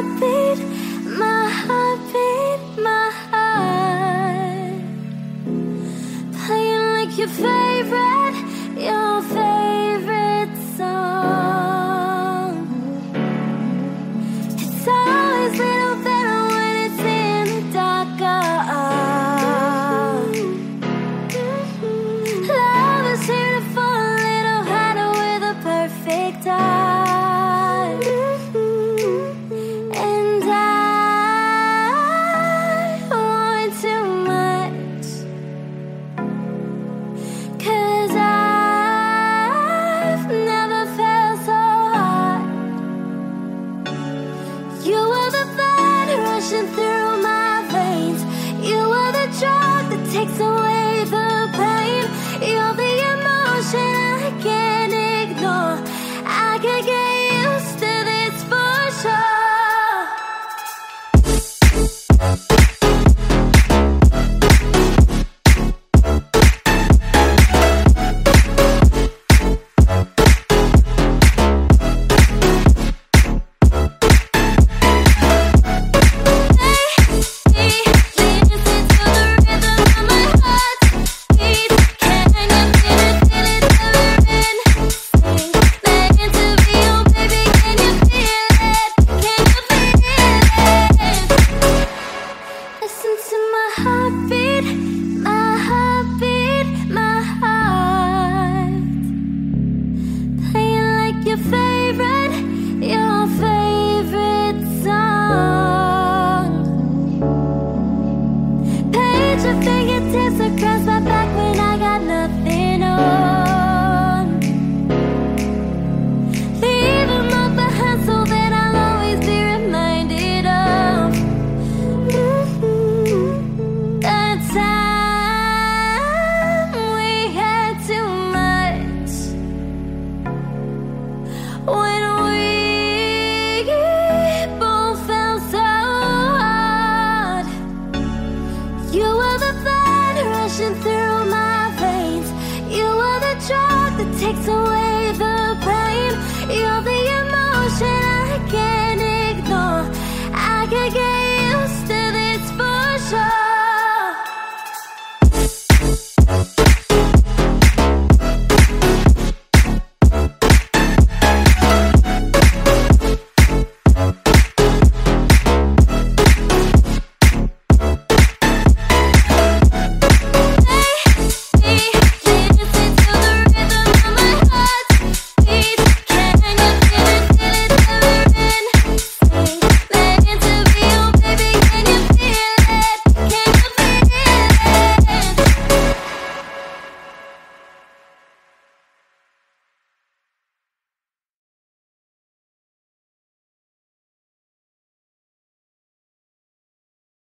heartbeat, my heartbeat, my heart. Playing like your face.